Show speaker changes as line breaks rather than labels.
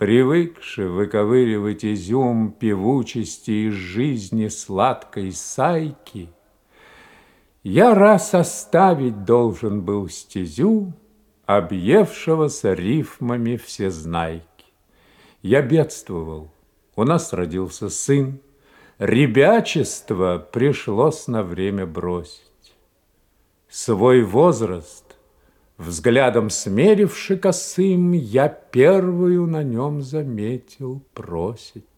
Привыкши выковыривать изюм Певучести из жизни сладкой сайки, Я раз оставить должен был стезю Объевшегося рифмами всезнайки. Я бедствовал, у нас родился сын, Ребячество пришлось на время бросить. Свой возраст Взглядом смеривши косым, Я первую на нем заметил просить.